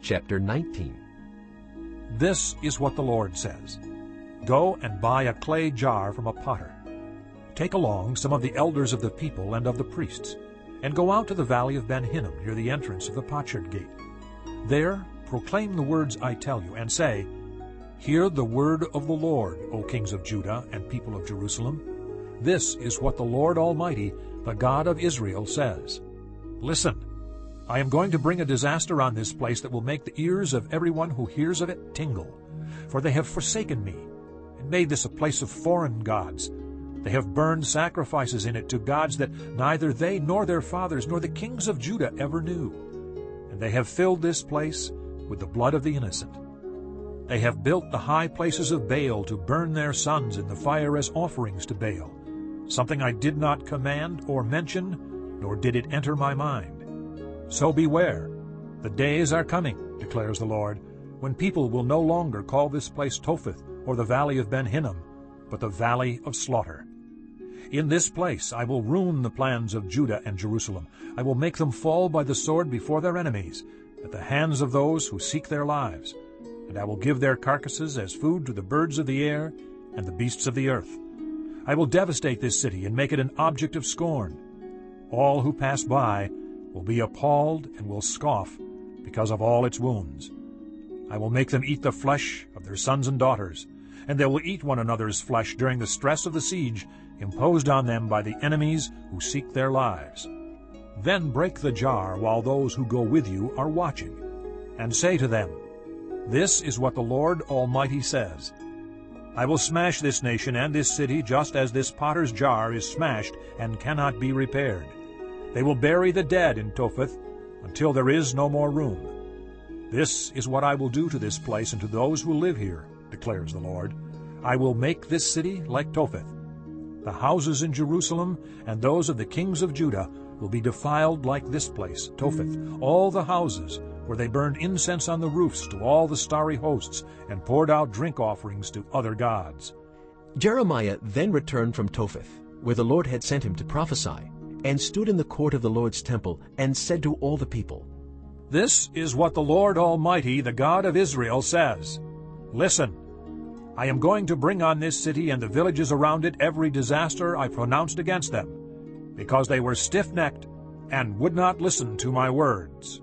Chapter 19 This is what the Lord says. Go and buy a clay jar from a potter. Take along some of the elders of the people and of the priests, and go out to the valley of Ben Hinnom near the entrance of the potsherd gate. There proclaim the words I tell you, and say, Hear the word of the Lord, O kings of Judah and people of Jerusalem. This is what the Lord Almighty, the God of Israel, says. Listen, I am going to bring a disaster on this place that will make the ears of everyone who hears of it tingle. For they have forsaken me, and made this a place of foreign gods. They have burned sacrifices in it to gods that neither they nor their fathers nor the kings of Judah ever knew. And they have filled this place with the blood of the innocent. They have built the high places of Baal to burn their sons in the fire as offerings to Baal, something I did not command or mention, nor did it enter my mind. So beware, the days are coming, declares the Lord, when people will no longer call this place Topheth or the valley of Ben Hinnom, but the valley of slaughter. In this place I will ruin the plans of Judah and Jerusalem. I will make them fall by the sword before their enemies, at the hands of those who seek their lives. And I will give their carcasses as food to the birds of the air and the beasts of the earth. I will devastate this city and make it an object of scorn. All who pass by will be appalled and will scoff because of all its wounds. I will make them eat the flesh of their sons and daughters, and they will eat one another's flesh during the stress of the siege imposed on them by the enemies who seek their lives. Then break the jar while those who go with you are watching, and say to them, This is what the Lord Almighty says. I will smash this nation and this city just as this potter's jar is smashed and cannot be repaired. They will bury the dead in Topheth until there is no more room. This is what I will do to this place and to those who live here, declares the Lord. I will make this city like Topheth. The houses in Jerusalem and those of the kings of Judah will be defiled like this place, Topheth, all the houses where they burned incense on the roofs to all the starry hosts and poured out drink offerings to other gods. Jeremiah then returned from Topheth, where the Lord had sent him to prophesy, and stood in the court of the Lord's temple, and said to all the people, This is what the Lord Almighty, the God of Israel, says. Listen, I am going to bring on this city and the villages around it every disaster I pronounced against them, because they were stiff-necked and would not listen to my words.